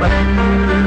friend.